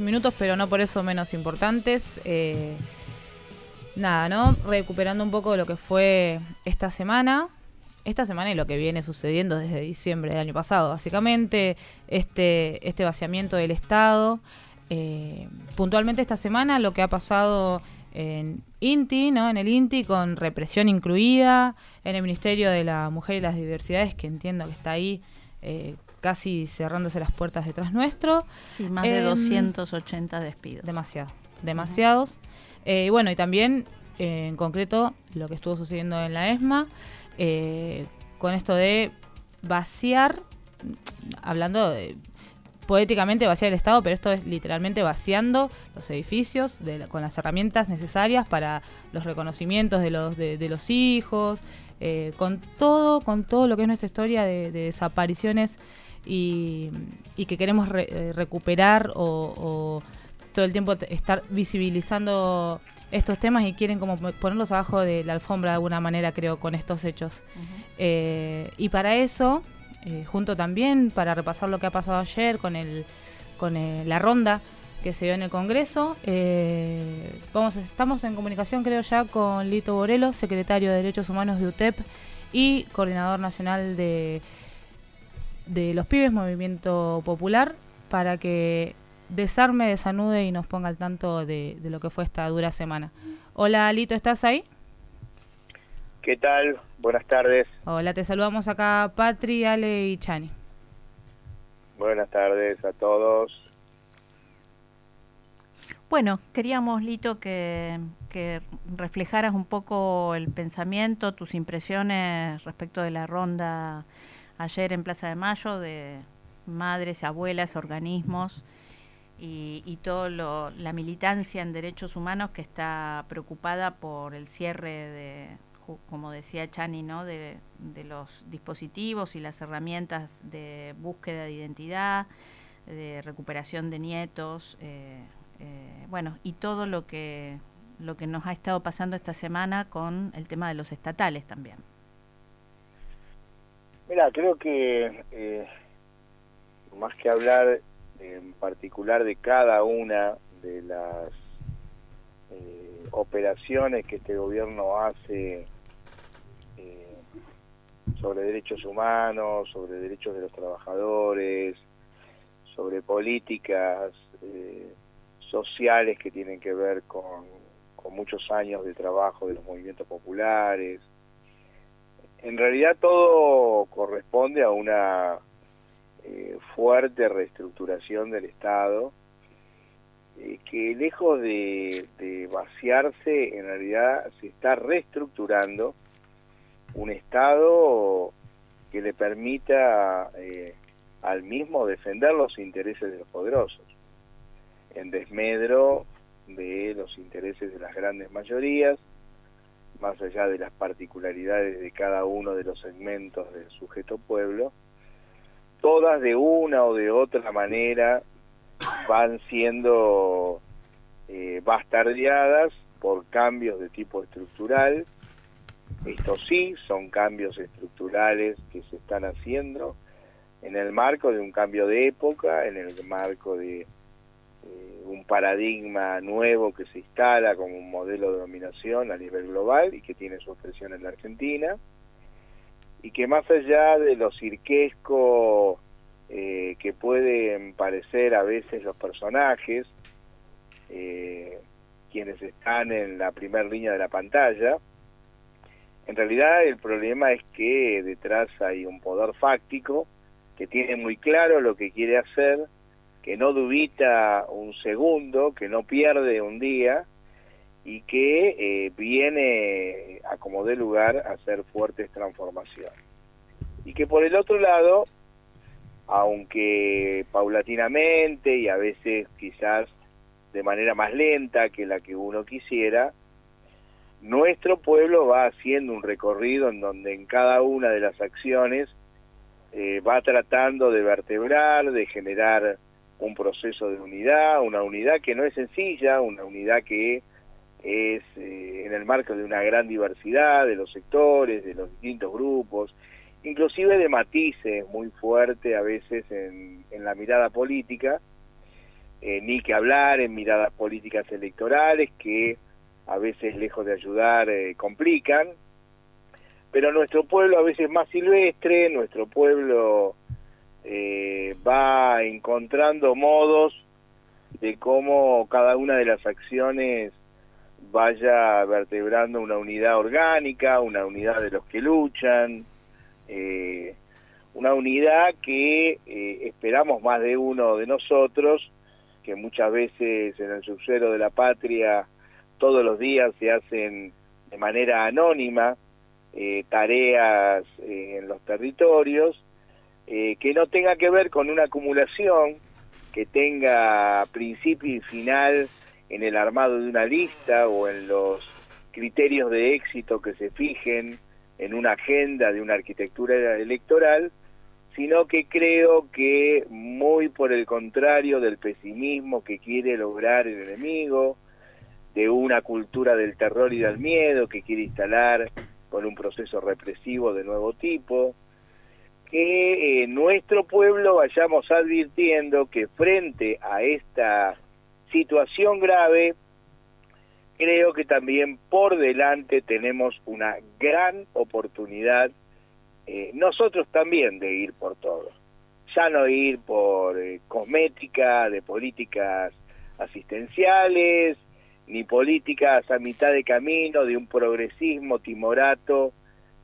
Minutos, pero no por eso menos importantes, eh, nada, ¿no? Recuperando un poco lo que fue esta semana, esta semana y lo que viene sucediendo desde diciembre del año pasado, básicamente, este, este vaciamiento del Estado. eh, puntualmente esta semana lo que ha pasado en INTI, ¿no? En el INTI con represión incluida, en el Ministerio de la Mujer y las Diversidades, que entiendo que está ahí eh, casi cerrándose las puertas detrás nuestro. Sí, más de Em, 280 despidos. Demasiado, demasiados. Eh, y bueno, y también eh, en concreto lo que estuvo sucediendo en la ESMA, eh, con esto de vaciar, hablando de, poéticamente vaciar el Estado, pero esto es literalmente vaciando los edificios de con las herramientas necesarias para los reconocimientos de los, de, de los hijos, eh, con todo, con todo lo que es nuestra historia de, de desapariciones y, y que queremos re- eh, recuperar o, o todo el tiempo estar visibilizando estos temas y quieren como po- ponerlos abajo de la alfombra de alguna manera, creo, con estos hechos. Eh, y para eso, eh, junto también para repasar lo que ha pasado ayer con el con la ronda que se dio en el Congreso, eh, vamos estamos en comunicación creo ya con Lito Borelo, secretario de Derechos Humanos de UTEP y coordinador nacional de de los pibes Movimiento Popular para que desarme, desanude y nos ponga al tanto de, de lo que fue esta dura semana. Hola Lito, ¿estás ahí? ¿Qué tal? Buenas tardes. Hola, te saludamos acá Patri, Ale y Chani. Buenas tardes a todos. Bueno, queríamos, Lito, que, que reflejaras un poco el pensamiento, tus impresiones respecto de la ronda ayer en Plaza de Mayo de madres, abuelas, organismos y, y todo lo, la militancia en derechos humanos que está preocupada por el cierre de, como decía Chani, ¿no? de, de los dispositivos y las herramientas de búsqueda de identidad, de recuperación de nietos, eh, eh, bueno, y todo lo que lo que nos ha estado pasando esta semana con el tema de los estatales también. Mira, creo que eh, más que hablar en particular de cada una de las eh, operaciones que este gobierno hace eh, sobre derechos humanos, sobre derechos de los trabajadores, sobre políticas sociales que tienen que ver con muchos años de trabajo de los movimientos populares, en realidad todo corresponde a una eh, fuerte reestructuración del Estado eh, que lejos de, de vaciarse en realidad se está reestructurando un Estado que le permita eh, al mismo defender los intereses de los poderosos en desmedro de los intereses de las grandes mayorías más allá de las particularidades de cada uno de los segmentos del sujeto pueblo, todas de una o de otra manera van siendo eh, bastardeadas por cambios de tipo estructural. Estos sí son cambios estructurales que se están haciendo en el marco de un cambio de época, en el marco de eh, un paradigma nuevo que se instala como un modelo de dominación a nivel global y que tiene su expresión en la Argentina. Y que más allá de lo cirquesco eh, que pueden parecer a veces los personajes, eh, quienes están en la primera línea de la pantalla, en realidad el problema es que detrás hay un poder fáctico que tiene muy claro lo que quiere hacer, que no dubita un segundo, que no pierde un día y que eh, viene a como dé lugar a hacer fuertes transformaciones. Y que por el otro lado, aunque paulatinamente y a veces quizás de manera más lenta que la que uno quisiera, nuestro pueblo va haciendo un recorrido en donde en cada una de las acciones eh, va tratando de vertebrar, de generar un proceso de unidad, una unidad que no es sencilla, una unidad que es eh, en el marco de una gran diversidad de los sectores, de los distintos grupos, inclusive de matices muy fuertes a veces en, en la mirada política, eh, ni que hablar en miradas políticas electorales que a veces lejos de ayudar eh, complican, pero nuestro pueblo a veces más silvestre, nuestro pueblo eh, va encontrando modos de cómo cada una de las acciones vaya vertebrando una unidad orgánica, una unidad de los que luchan, eh, una unidad que eh, esperamos más de uno de nosotros, que muchas veces en el subsuelo de la patria todos los días se hacen de manera anónima eh, tareas eh, en los territorios, eh, que no tenga que ver con una acumulación, que tenga principio y final en el armado de una lista o en los criterios de éxito que se fijen en una agenda de una arquitectura electoral, sino que creo que muy por el contrario del pesimismo que quiere lograr el enemigo, de una cultura del terror y del miedo que quiere instalar con un proceso represivo de nuevo tipo, que eh, nuestro pueblo vayamos advirtiendo que frente a esta situación grave, creo que también por delante tenemos una gran oportunidad, eh, nosotros también de ir por todo, ya no ir por eh, cosmética, de políticas asistenciales, ni políticas a mitad de camino de un progresismo timorato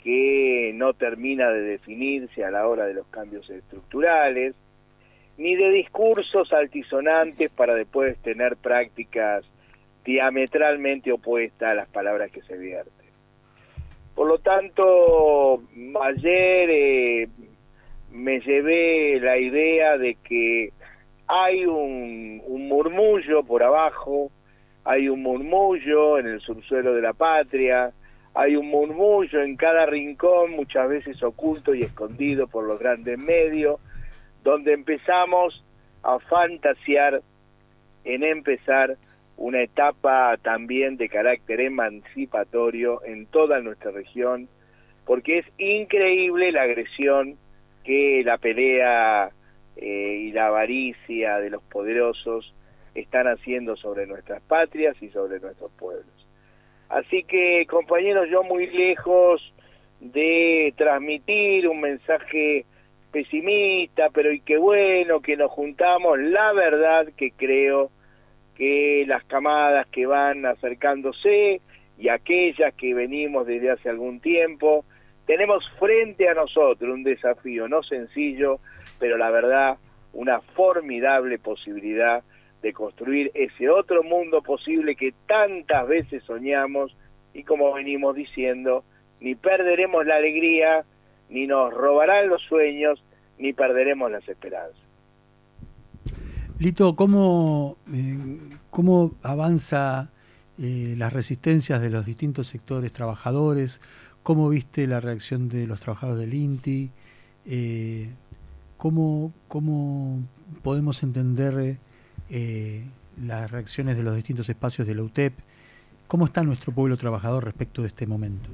que no termina de definirse a la hora de los cambios estructurales, ni de discursos altisonantes para después tener prácticas diametralmente opuestas a las palabras que se vierten. Por lo tanto, ayer eh, me llevé la idea de que hay un, un murmullo por abajo, hay un murmullo en el subsuelo de la patria, hay un murmullo en cada rincón, muchas veces oculto y escondido por los grandes medios, donde empezamos a fantasear en empezar una etapa también de carácter emancipatorio en toda nuestra región, porque es increíble la agresión que la pelea eh, y la avaricia de los poderosos están haciendo sobre nuestras patrias y sobre nuestros pueblos. Así que, compañeros, yo muy lejos de transmitir un mensaje pesimista, pero y qué bueno que nos juntamos, la verdad que creo que las camadas que van acercándose y aquellas que venimos desde hace algún tiempo, tenemos frente a nosotros un desafío no sencillo, pero la verdad una formidable posibilidad de construir ese otro mundo posible que tantas veces soñamos y como venimos diciendo, ni perderemos la alegría, ni nos robarán los sueños, ni perderemos las esperanzas. Lito, ¿cómo, eh, cómo avanza eh, las resistencias de los distintos sectores trabajadores? ¿Cómo viste la reacción de los trabajadores del INTI? Eh, ¿cómo, ¿Cómo podemos entender eh, las reacciones de los distintos espacios de la UTEP? ¿Cómo está nuestro pueblo trabajador respecto de este momento?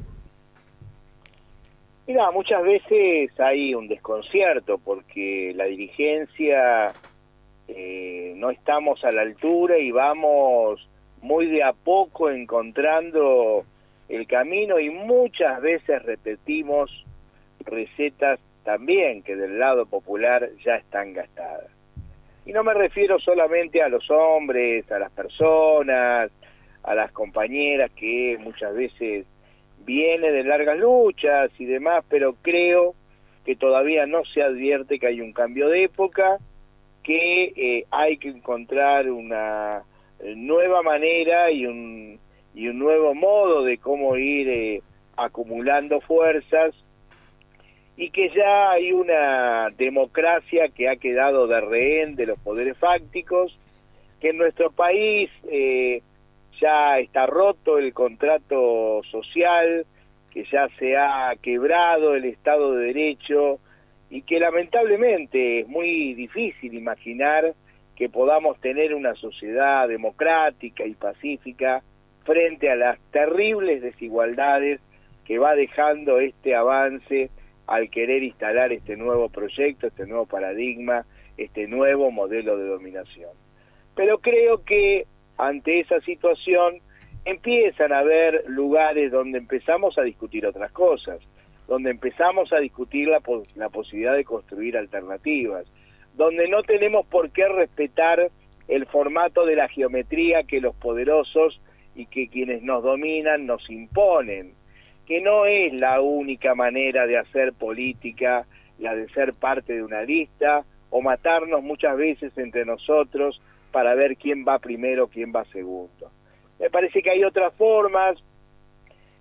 Mira, muchas veces hay un desconcierto porque la dirigencia eh, no estamos a la altura y vamos muy de a poco encontrando el camino y muchas veces repetimos recetas también que del lado popular ya están gastadas. Y no me refiero solamente a los hombres, a las personas, a las compañeras que muchas veces viene de largas luchas y demás, pero creo que todavía no se advierte que hay un cambio de época que eh, hay que encontrar una nueva manera y un, y un nuevo modo de cómo ir eh, acumulando fuerzas y que ya hay una democracia que ha quedado de rehén de los poderes fácticos, que en nuestro país ya está roto el contrato social, que ya se ha quebrado el Estado de Derecho, y que lamentablemente es muy difícil imaginar que podamos tener una sociedad democrática y pacífica frente a las terribles desigualdades que va dejando este avance al querer instalar este nuevo proyecto, este nuevo paradigma, este nuevo modelo de dominación. Pero creo que ante esa situación empiezan a haber lugares donde empezamos a discutir otras cosas donde empezamos a discutir la, la posibilidad de construir alternativas, donde no tenemos por qué respetar el formato de la geometría que los poderosos y que quienes nos dominan nos imponen, que no es la única manera de hacer política, la de ser parte de una lista o matarnos muchas veces entre nosotros para ver quién va primero, quién va segundo. Me parece que hay otras formas,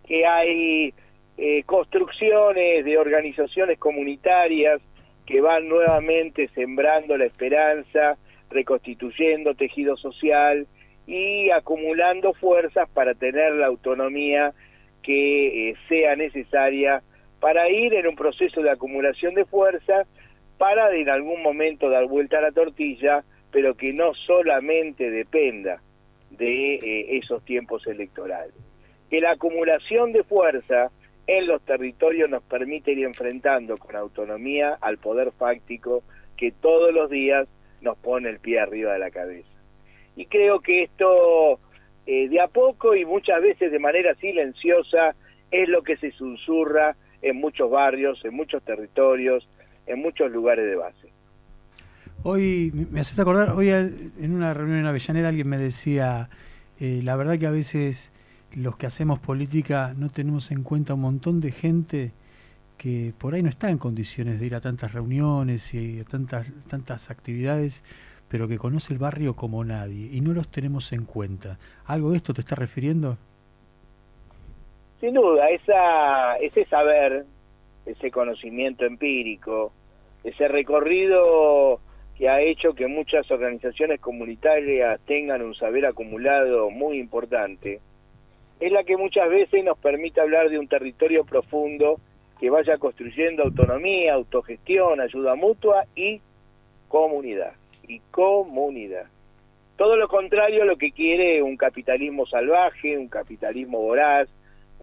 que hay eh, construcciones de organizaciones comunitarias que van nuevamente sembrando la esperanza, reconstituyendo tejido social y acumulando fuerzas para tener la autonomía que eh, sea necesaria para ir en un proceso de acumulación de fuerza para en algún momento dar vuelta a la tortilla, pero que no solamente dependa de eh, esos tiempos electorales. Que la acumulación de fuerza en los territorios nos permite ir enfrentando con autonomía al poder fáctico que todos los días nos pone el pie arriba de la cabeza. Y creo que esto eh, de a poco y muchas veces de manera silenciosa es lo que se susurra en muchos barrios, en muchos territorios, en muchos lugares de base. Hoy me haces acordar, hoy en una reunión en Avellaneda alguien me decía, eh, la verdad que a veces los que hacemos política no tenemos en cuenta un montón de gente que por ahí no está en condiciones de ir a tantas reuniones y a tantas, tantas actividades, pero que conoce el barrio como nadie y no los tenemos en cuenta. ¿Algo de esto te está refiriendo? Sin duda, esa, ese saber, ese conocimiento empírico, ese recorrido que ha hecho que muchas organizaciones comunitarias tengan un saber acumulado muy importante, es la que muchas veces nos permite hablar de un territorio profundo que vaya construyendo autonomía, autogestión, ayuda mutua y comunidad. Y comunidad. Todo lo contrario a lo que quiere un capitalismo salvaje, un capitalismo voraz,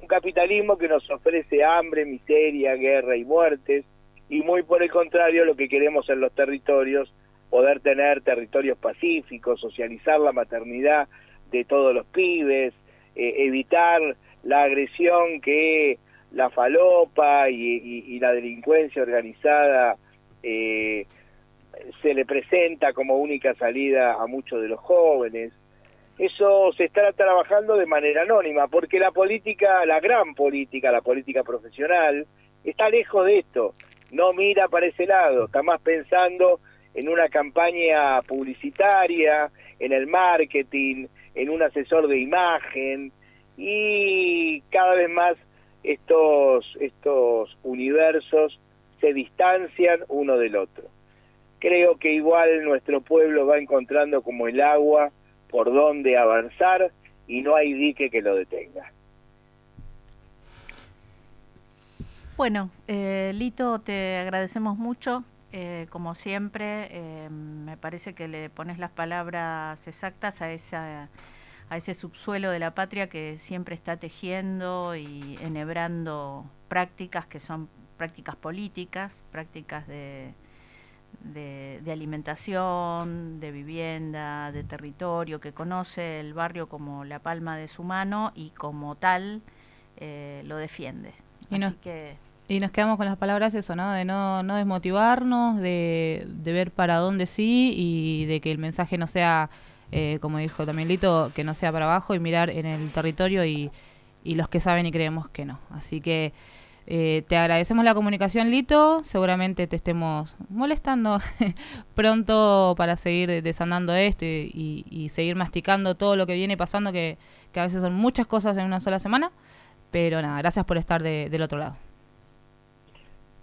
un capitalismo que nos ofrece hambre, miseria, guerra y muertes, y muy por el contrario lo que queremos en los territorios, poder tener territorios pacíficos, socializar la maternidad de todos los pibes, eh, evitar la agresión que la falopa y, la delincuencia organizada eh, se le presenta como única salida a muchos de los jóvenes. Eso se está trabajando de manera anónima, porque la política, la gran política, la política profesional, está lejos de esto, no mira para ese lado, está más pensando en una campaña publicitaria, en el marketing, en un asesor de imagen y cada vez más estos, estos universos se distancian uno del otro. Creo que igual nuestro pueblo va encontrando como el agua por donde avanzar y no hay dique que lo detenga. Bueno, eh, Lito, te agradecemos mucho. Eh, como siempre, eh, me parece que le pones las palabras exactas a esa a ese subsuelo de la patria que siempre está tejiendo y enhebrando prácticas que son prácticas políticas, prácticas de, de, alimentación, de vivienda, de territorio, que conoce el barrio como la palma de su mano y como tal eh, lo defiende. Y nos, que y nos quedamos con las palabras eso, ¿no? De no, no desmotivarnos, de, de ver para dónde sí y de que el mensaje no sea eh, como dijo también Lito, que no sea para abajo y mirar en el territorio y, los que saben y creemos que no. Así que eh, te agradecemos la comunicación, Lito. Seguramente te estemos molestando pronto para seguir desandando esto y, seguir masticando todo lo que viene pasando, que, a veces son muchas cosas en una sola semana. Pero nada, gracias por estar del otro lado.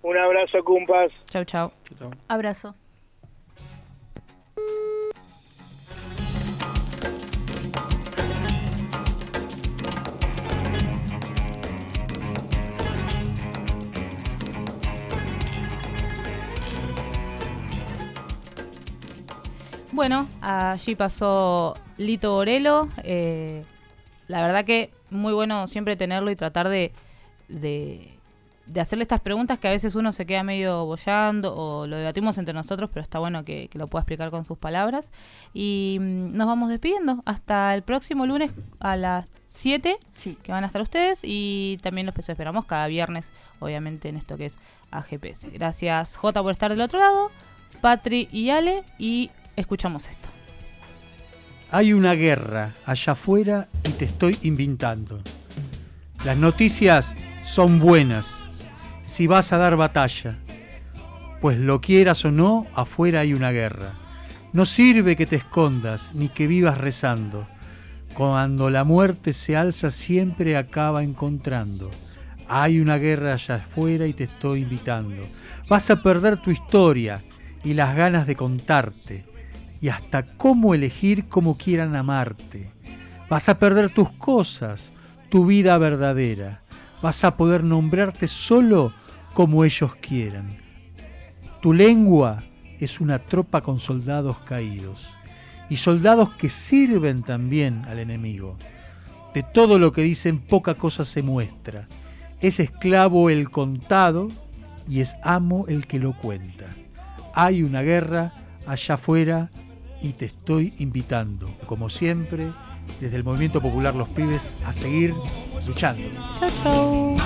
Un abrazo, cumpas. Chau, chau. Abrazo. Bueno, allí pasó Lito Borelo. Eh, la verdad que muy bueno siempre tenerlo y tratar de, de, hacerle estas preguntas que a veces uno se queda medio bollando o lo debatimos entre nosotros, pero está bueno que, lo pueda explicar con sus palabras. Y mm, nos vamos despidiendo. Hasta el próximo lunes a las 7, que van a estar ustedes. Y también los esperamos cada viernes, obviamente, en esto que es AGPS. Gracias, J, por estar del otro lado. Patri y Ale. Y Escuchamos esto. Hay una guerra allá afuera y te estoy invitando. Las noticias son buenas si vas a dar batalla, pues lo quieras o no, afuera hay una guerra. No sirve que te escondas ni que vivas rezando. Cuando la muerte se alza siempre acaba encontrando. Hay una guerra allá afuera y te estoy invitando. Vas a perder tu historia y las ganas de contarte y hasta cómo elegir cómo quieran amarte. Vas a perder tus cosas, tu vida verdadera. Vas a poder nombrarte solo como ellos quieran. Tu lengua es una tropa con soldados caídos y soldados que sirven también al enemigo. De todo lo que dicen poca cosa se muestra. Es esclavo el contado y es amo el que lo cuenta. Hay una guerra allá afuera y te estoy invitando, como siempre, desde el Movimiento Popular Los Pibes, a seguir luchando. Chao, chao.